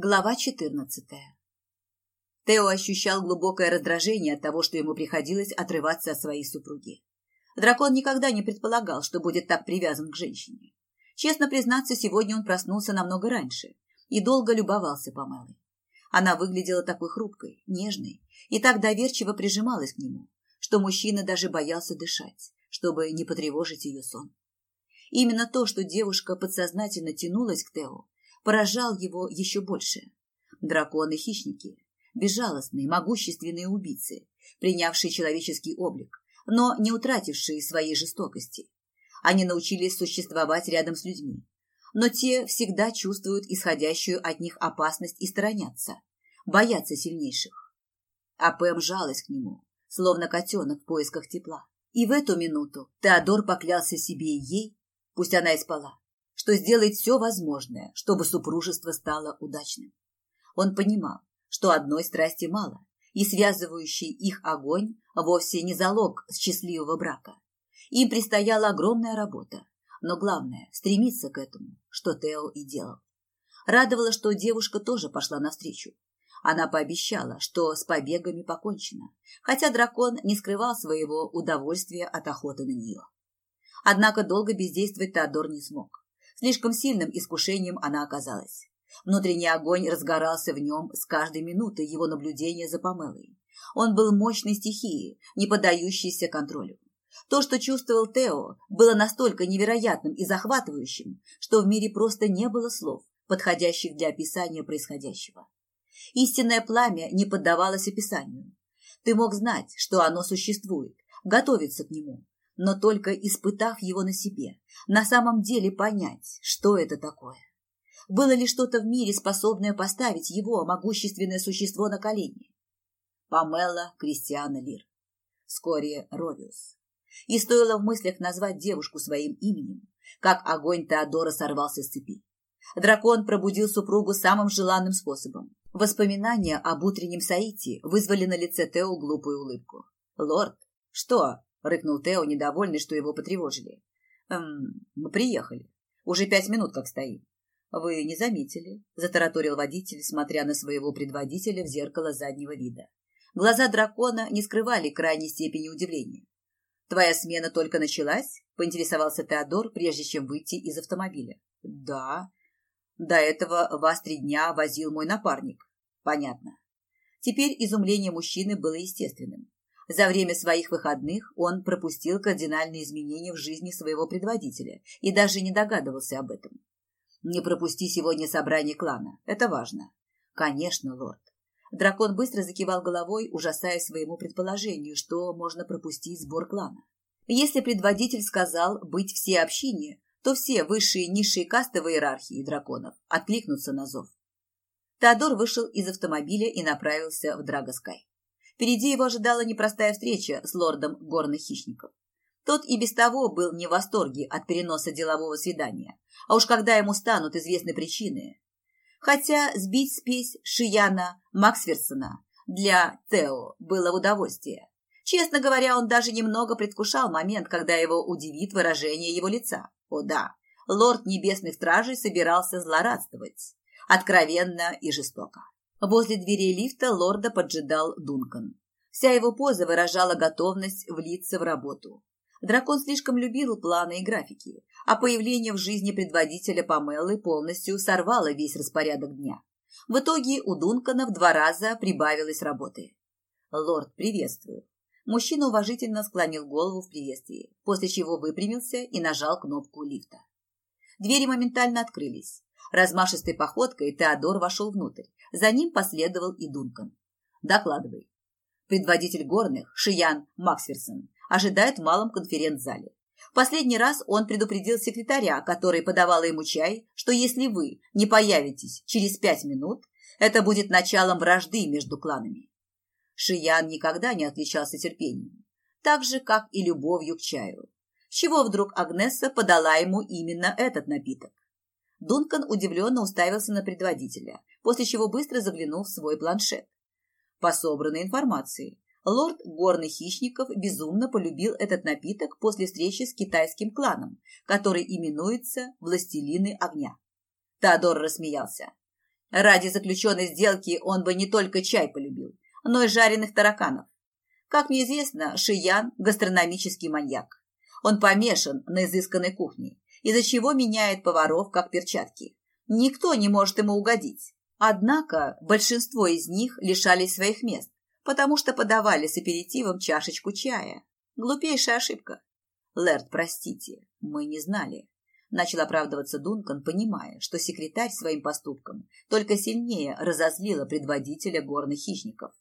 Глава 14. Тео ощущал глубокое раздражение от того, что ему приходилось отрываться от своей супруги. Дракон никогда не предполагал, что будет так привязан к женщине. Честно признаться, сегодня он проснулся намного раньше и долго любовался Памелой. Она выглядела такой хрупкой, нежной и так доверчиво прижималась к нему, что мужчина даже боялся дышать, чтобы не потревожить ее сон. Именно то, что девушка подсознательно тянулась к Тео, поражал его еще больше. Драконы-хищники, безжалостные, могущественные убийцы, принявшие человеческий облик, но не утратившие своей жестокости. Они научились существовать рядом с людьми, но те всегда чувствуют исходящую от них опасность и сторонятся, боятся сильнейших. А Пэм жалась к нему, словно котенок в поисках тепла. И в эту минуту Теодор поклялся себе и ей, пусть она и спала, что сделает все возможное, чтобы супружество стало удачным. Он понимал, что одной страсти мало, и связывающий их огонь вовсе не залог счастливого брака. Им предстояла огромная работа, но главное – стремиться к этому, что Тео и делал. Радовало, что девушка тоже пошла навстречу. Она пообещала, что с побегами покончено, хотя дракон не скрывал своего удовольствия от охоты на нее. Однако долго бездействовать Теодор не смог. Слишком сильным искушением она оказалась. Внутренний огонь разгорался в нем с каждой минутой его наблюдения за Памелой. Он был мощной стихией, не поддающейся контролю. То, что чувствовал Тео, было настолько невероятным и захватывающим, что в мире просто не было слов, подходящих для описания происходящего. Истинное пламя не поддавалось описанию. Ты мог знать, что оно существует, готовиться к нему, но только испытав его на себе, на самом деле понять, что это такое. Было ли что-то в мире, способное поставить его, могущественное существо, на колени? Памела Кристиана Лир. Вскоре Ровиус. И стоило в мыслях назвать девушку своим именем, как огонь Теодора сорвался с цепи. Дракон пробудил супругу самым желанным способом. Воспоминания об утреннем Саити вызвали на лице Тео глупую улыбку. «Лорд, что?» — рыкнул Тео, недовольный, что его потревожили. «Эм, мы приехали. Уже пять минут как стоим». «Вы не заметили?» — затараторил водитель, смотря на своего предводителя в зеркало заднего вида. Глаза дракона не скрывали крайней степени удивления. «Твоя смена только началась?» — поинтересовался Теодор, прежде чем выйти из автомобиля. «Да. До этого вас три дня возил мой напарник». «Понятно». Теперь изумление мужчины было естественным. За время своих выходных он пропустил кардинальные изменения в жизни своего предводителя и даже не догадывался об этом. Не пропусти сегодня собрание клана. Это важно. Конечно, лорд. Дракон быстро закивал головой, ужасая своему предположению, что можно пропустить сбор клана. Если предводитель сказал быть все общине, то все высшие и низшие касты в иерархии драконов откликнутся на зов. Теодор вышел из автомобиля и направился в Драгоскай. Впереди его ожидала непростая встреча с лордом горных хищников. Тот и без того был не в восторге от переноса делового свидания, а уж когда ему станут известны причины. Хотя сбить спесь Шияна Максверсона для Тео было в удовольствие. Честно говоря, он даже немного предвкушал момент, когда его удивит выражение его лица. О да, лорд небесных стражей собирался злорадствовать. Откровенно и жестоко. Возле дверей лифта лорда поджидал Дункан. Вся его поза выражала готовность влиться в работу. Дракон слишком любил планы и графики, а появление в жизни предводителя Памелы полностью сорвало весь распорядок дня. В итоге у Дункана в два раза прибавилось работы. «Лорд, приветствую». Мужчина уважительно склонил голову в приветствии, после чего выпрямился и нажал кнопку лифта. Двери моментально открылись. Размашистой походкой Теодор вошел внутрь. За ним последовал и Дункан. «Докладывай». Предводитель горных, Шиян Максверсон, ожидает в малом конференц-зале. Последний раз он предупредил секретаря, который подавала ему чай, что если вы не появитесь через пять минут, это будет началом вражды между кланами. Шиян никогда не отличался терпением, так же, как и любовью к чаю. С чего вдруг Агнесса подала ему именно этот напиток? Дункан удивленно уставился на предводителя, после чего быстро заглянул в свой планшет. По собранной информации, лорд горных хищников безумно полюбил этот напиток после встречи с китайским кланом, который именуется «Властелины огня». Теодор рассмеялся. Ради заключенной сделки он бы не только чай полюбил, но и жареных тараканов. Как мне известно, Шиян – гастрономический маньяк. Он помешан на изысканной кухне, из-за чего меняет поваров как перчатки. Никто не может ему угодить. Однако большинство из них лишались своих мест, потому что подавали с аперитивом чашечку чая. Глупейшая ошибка. Лэрд, простите, мы не знали. Начал оправдываться Дункан, понимая, что секретарь своим поступком только сильнее разозлила предводителя горных хищников.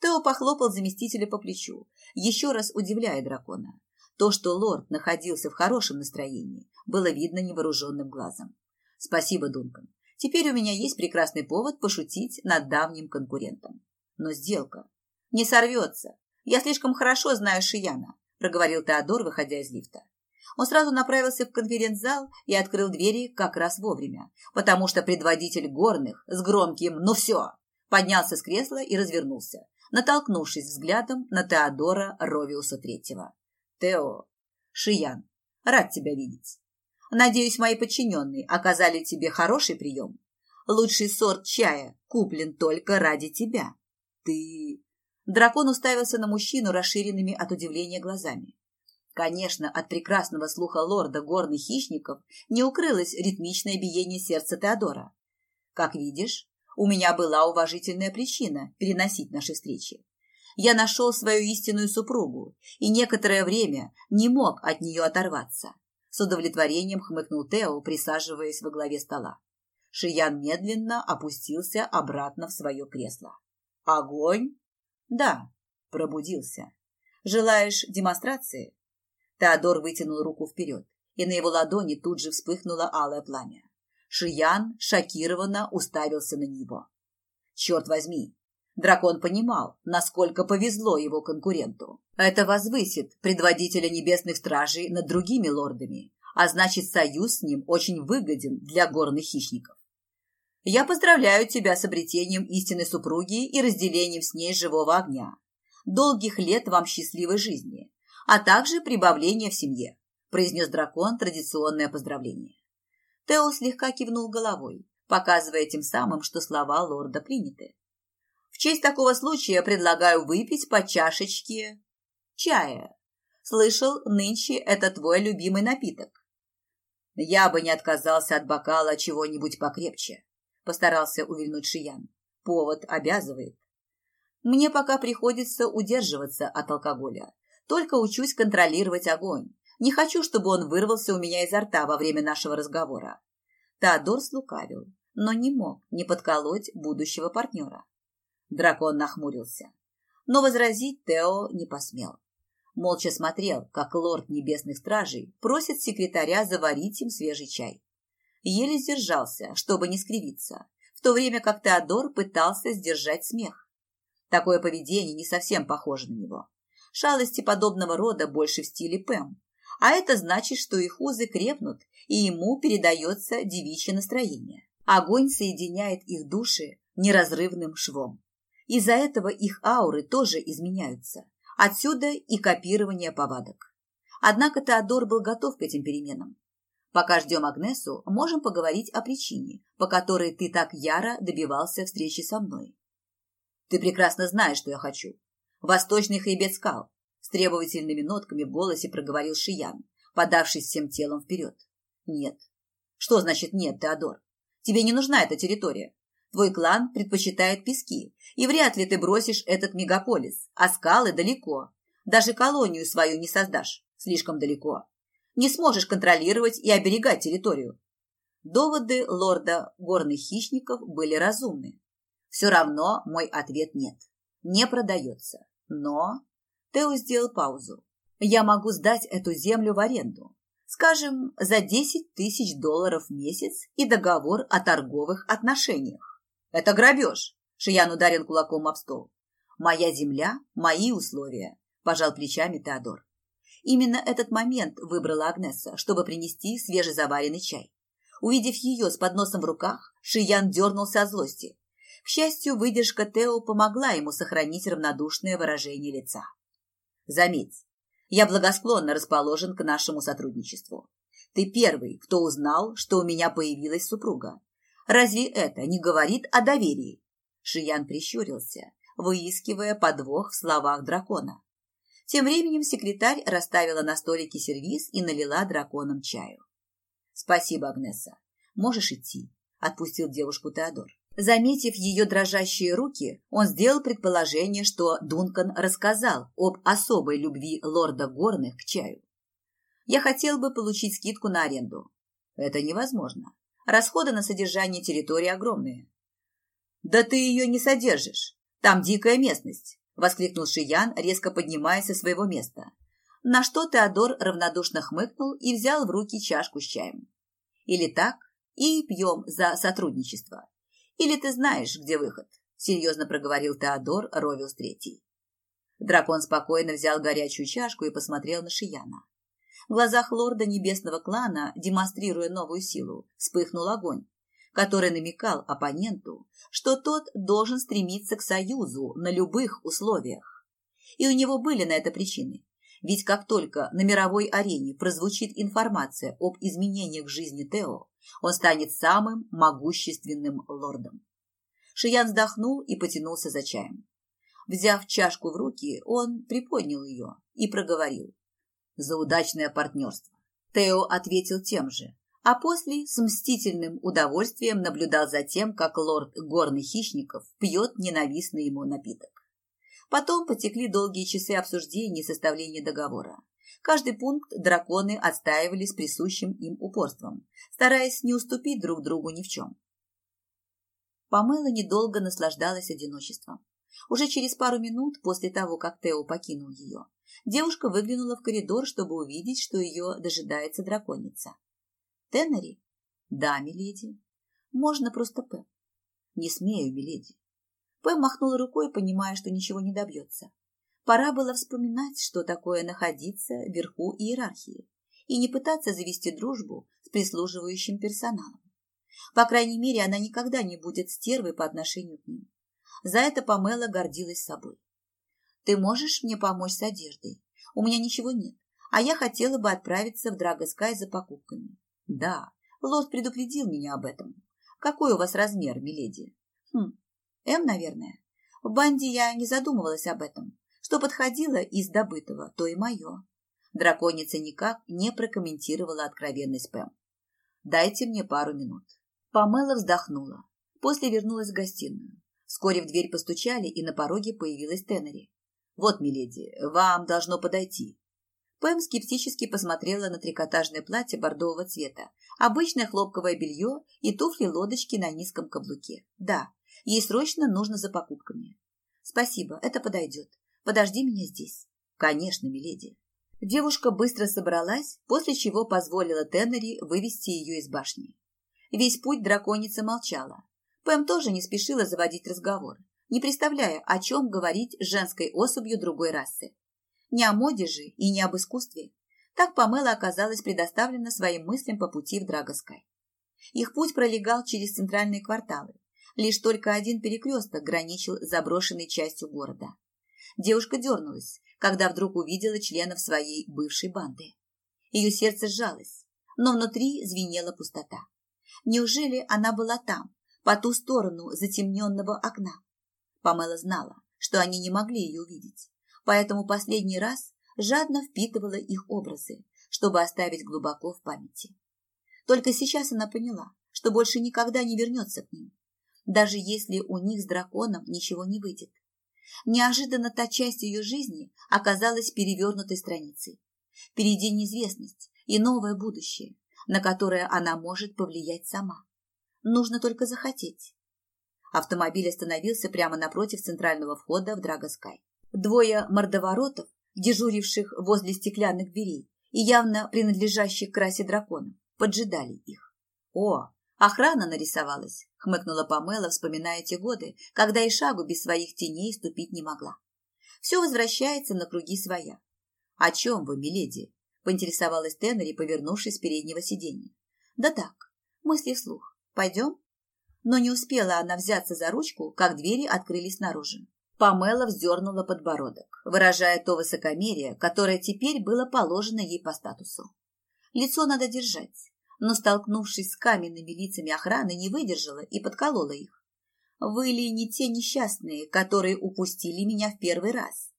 Тео похлопал заместителя по плечу, еще раз удивляя дракона. То, что лорд находился в хорошем настроении, было видно невооруженным глазом. «Спасибо, Дункан. Теперь у меня есть прекрасный повод пошутить над давним конкурентом. Но сделка не сорвется. Я слишком хорошо знаю Шияна», – проговорил Теодор, выходя из лифта. Он сразу направился в конференц-зал и открыл двери как раз вовремя, потому что предводитель горных с громким «ну все» поднялся с кресла и развернулся, натолкнувшись взглядом на Теодора Ровиуса Третьего. «Тео, Шиян, рад тебя видеть. Надеюсь, мои подчиненные оказали тебе хороший прием. Лучший сорт чая куплен только ради тебя. Ты...» Дракон уставился на мужчину расширенными от удивления глазами. Конечно, от прекрасного слуха лорда горных хищников не укрылось ритмичное биение сердца Теодора. Как видишь, у меня была уважительная причина переносить наши встречи. Я нашел свою истинную супругу и некоторое время не мог от нее оторваться. С удовлетворением хмыкнул Тео, присаживаясь во главе стола. Шиян медленно опустился обратно в свое кресло. «Огонь?» «Да», пробудился. «Желаешь демонстрации?» Теодор вытянул руку вперед, и на его ладони тут же вспыхнуло алое пламя. Шиян шокированно уставился на него. Черт возьми, дракон понимал, насколько повезло его конкуренту. Это возвысит предводителя небесных стражей над другими лордами, а значит, союз с ним очень выгоден для горных хищников. Я поздравляю тебя с обретением истинной супруги и разделением с ней живого огня. Долгих лет вам счастливой жизни, а также прибавления в семье, произнес дракон традиционное поздравление. Тео слегка кивнул головой, показывая тем самым, что слова лорда приняты. В честь такого случая предлагаю выпить по чашечке чая. Слышал, нынче это твой любимый напиток. Я бы не отказался от бокала чего-нибудь покрепче, постарался увильнуть Шиян. Повод обязывает. Мне пока приходится удерживаться от алкоголя. Только учусь контролировать огонь. Не хочу, чтобы он вырвался у меня изо рта во время нашего разговора. Теодор слукавил, но не мог не подколоть будущего партнера. Дракон нахмурился, но возразить Тео не посмел. Молча смотрел, как лорд небесных стражей просит секретаря заварить им свежий чай. Еле сдержался, чтобы не скривиться, в то время как Теодор пытался сдержать смех. Такое поведение не совсем похоже на него. Шалости подобного рода больше в стиле Пэм, а это значит, что их узы крепнут, и ему передается девичье настроение. Огонь соединяет их души неразрывным швом. Из-за этого их ауры тоже изменяются. Отсюда и копирование повадок. Однако Теодор был готов к этим переменам. Пока ждем Агнесу, можем поговорить о причине, по которой ты так яро добивался встречи со мной. Ты прекрасно знаешь, что я хочу. Восточный хребет скал, с требовательными нотками в голосе проговорил Шиян, подавшись всем телом вперед. Нет. Что значит нет, Теодор? Тебе не нужна эта территория. Твой клан предпочитает пески, и вряд ли ты бросишь этот мегаполис, а скалы далеко. Даже колонию свою не создашь, слишком далеко. Не сможешь контролировать и оберегать территорию. Доводы лорда горных хищников были разумны. Все равно мой ответ нет. Не продается. Но Тео сделал паузу. «Я могу сдать эту землю в аренду. Скажем, за 10 тысяч долларов в месяц и договор о торговых отношениях. Это грабеж!» Шиян ударил кулаком об стол. «Моя земля, мои условия», – пожал плечами Теодор. Именно этот момент выбрала Агнеса, чтобы принести свежезаваренный чай. Увидев ее с подносом в руках, Шиян дернулся от злости. К счастью, выдержка Тео помогла ему сохранить равнодушное выражение лица. Заметь, я благосклонно расположен к нашему сотрудничеству. Ты первый, кто узнал, что у меня появилась супруга. Разве это не говорит о доверии? Шиян прищурился, выискивая подвох в словах дракона. Тем временем секретарь расставила на столике сервиз и налила драконам чаю. «Спасибо, Агнеса. Можешь идти», — отпустил девушку Теодор. Заметив ее дрожащие руки, он сделал предположение, что Дункан рассказал об особой любви лорда Горных к чаю. «Я хотел бы получить скидку на аренду». «Это невозможно. Расходы на содержание территории огромные». «Да ты ее не содержишь. Там дикая местность», — воскликнул Шиян, резко поднимаясь со своего места. На что Теодор равнодушно хмыкнул и взял в руки чашку с чаем. «Или так, и пьем за сотрудничество. Или ты знаешь, где выход?» – серьезно проговорил Теодор Ровилс Третий. Дракон спокойно взял горячую чашку и посмотрел на Шияна. В глазах лорда небесного клана, демонстрируя новую силу, вспыхнул огонь, который намекал оппоненту, что тот должен стремиться к союзу на любых условиях. И у него были на это причины. Ведь как только на мировой арене прозвучит информация об изменениях в жизни Тео, он станет самым могущественным лордом. Шиян вздохнул и потянулся за чаем. Взяв чашку в руки, он приподнял ее и проговорил. «За удачное партнерство». Тео ответил тем же, а после с мстительным удовольствием наблюдал за тем, как лорд горных хищников пьет ненавистный ему напиток. Потом потекли долгие часы обсуждений и составления договора. Каждый пункт драконы отстаивали с присущим им упорством, стараясь не уступить друг другу ни в чем. Памела недолго наслаждалась одиночеством. Уже через пару минут после того, как Тео покинул ее, девушка выглянула в коридор, чтобы увидеть, что ее дожидается драконица. «Теннери?» «Да, миледи. Можно просто П». «Не смею, миледи». П махнула рукой, понимая, что ничего не добьется. Пора было вспоминать, что такое находиться вверху иерархии и не пытаться завести дружбу с прислуживающим персоналом. По крайней мере, она никогда не будет стервой по отношению к ним. За это Памела гордилась собой. «Ты можешь мне помочь с одеждой? У меня ничего нет, а я хотела бы отправиться в Драгоскай за покупками». «Да, лорд предупредил меня об этом. Какой у вас размер, миледи?» «Хм, М, наверное. В банде я не задумывалась об этом. Что подходило из добытого, то и мое. Драконица никак не прокомментировала откровенность Пэм. «Дайте мне пару минут». Памела вздохнула. После вернулась в гостиную. Вскоре в дверь постучали, и на пороге появилась Теннери. «Вот, миледи, вам должно подойти». Пэм скептически посмотрела на трикотажное платье бордового цвета, обычное хлопковое белье и туфли-лодочки на низком каблуке. Да, ей срочно нужно за покупками. «Спасибо, это подойдет. Подожди меня здесь. Конечно, миледи. Девушка быстро собралась, после чего позволила Теннери вывести ее из башни. Весь путь драконица молчала. Пэм тоже не спешила заводить разговор, не представляя, о чем говорить с женской особью другой расы. Не о моде же и не об искусстве. Так Памела оказалась предоставлена своим мыслям по пути в Драгоскай. Их путь пролегал через центральные кварталы. Лишь только один перекресток граничил с заброшенной частью города. Девушка дернулась, когда вдруг увидела членов своей бывшей банды. Ее сердце сжалось, но внутри звенела пустота. Неужели она была там, по ту сторону затемненного окна? Памела знала, что они не могли ее увидеть, поэтому последний раз жадно впитывала их образы, чтобы оставить глубоко в памяти. Только сейчас она поняла, что больше никогда не вернется к ним, даже если у них с драконом ничего не выйдет. Неожиданно та часть ее жизни оказалась перевернутой страницей. Впереди неизвестность и новое будущее, на которое она может повлиять сама. Нужно только захотеть. Автомобиль остановился прямо напротив центрального входа в Драгоскай. Двое мордоворотов, дежуривших возле стеклянных дверей и явно принадлежащих к расе драконов, поджидали их. О, Охрана нарисовалась, хмыкнула Памела, вспоминая те годы, когда и шагу без своих теней ступить не могла. Все возвращается на круги своя. О чем вы, миледи? поинтересовалась Теннери, повернувшись с переднего сиденья. Да так, мысли вслух. Пойдем? Но не успела она взяться за ручку, как двери открылись снаружи. Памела вздернула подбородок, выражая то высокомерие, которое теперь было положено ей по статусу. Лицо надо держать, но, столкнувшись с каменными лицами охраны, не выдержала и подколола их. Вы ли не те несчастные, которые упустили меня в первый раз?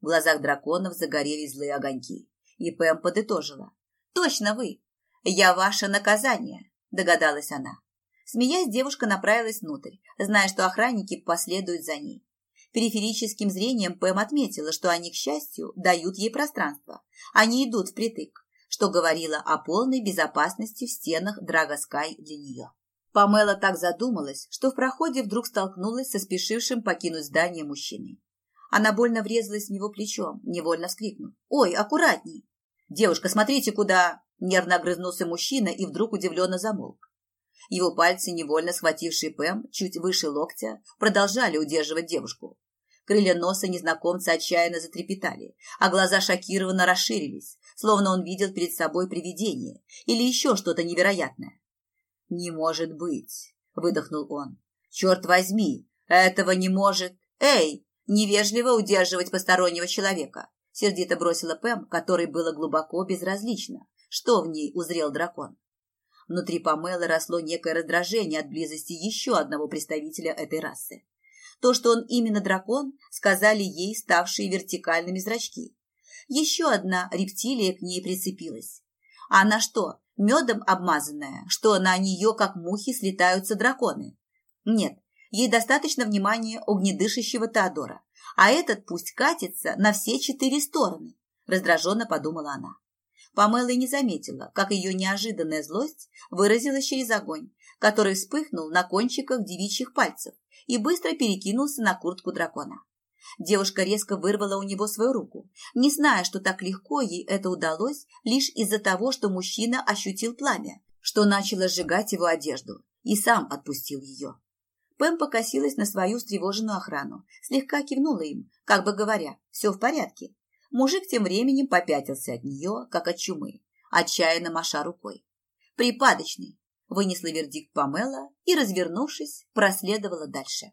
В глазах драконов загорелись злые огоньки, и Пэм подытожила. Точно вы. Я ваше наказание, догадалась она. Смеясь, девушка направилась внутрь, зная, что охранники последуют за ней. Периферическим зрением Пэм отметила, что они, к счастью, дают ей пространство. Они идут впритык, что говорило о полной безопасности в стенах Драгоскай для нее. Памела так задумалась, что в проходе вдруг столкнулась со спешившим покинуть здание мужчиной. Она больно врезалась в него плечом, невольно вскрикнув. «Ой, аккуратней!» «Девушка, смотрите, куда!» Нервно огрызнулся мужчина и вдруг удивленно замолк. Его пальцы, невольно схватившие Пэм чуть выше локтя, продолжали удерживать девушку. Крылья носа незнакомца отчаянно затрепетали, а глаза шокированно расширились, словно он видел перед собой привидение или еще что-то невероятное. «Не может быть!» – выдохнул он. «Черт возьми! Этого не может! Эй! Невежливо удерживать постороннего человека!» – сердито бросила Пэм, которой было глубоко безразлично, что в ней узрел дракон. Внутри Памелы росло некое раздражение от близости еще одного представителя этой расы. То, что он именно дракон, сказали ей ставшие вертикальными зрачки. Еще одна рептилия к ней прицепилась. А она что, медом обмазанная, что на нее, как мухи, слетаются драконы? Нет, ей достаточно внимания огнедышащего Теодора, а этот пусть катится на все четыре стороны, раздраженно подумала она. Памела не заметила, как ее неожиданная злость выразилась через огонь, который вспыхнул на кончиках девичьих пальцев и быстро перекинулся на куртку дракона. Девушка резко вырвала у него свою руку, не зная, что так легко ей это удалось лишь из-за того, что мужчина ощутил пламя, что начало сжигать его одежду, и сам отпустил ее. Пэм покосилась на свою встревоженную охрану, слегка кивнула им, как бы говоря, все в порядке, Мужик тем временем попятился от нее, как от чумы, отчаянно маша рукой. «Припадочный!» – вынесла вердикт Памела и, развернувшись, проследовала дальше.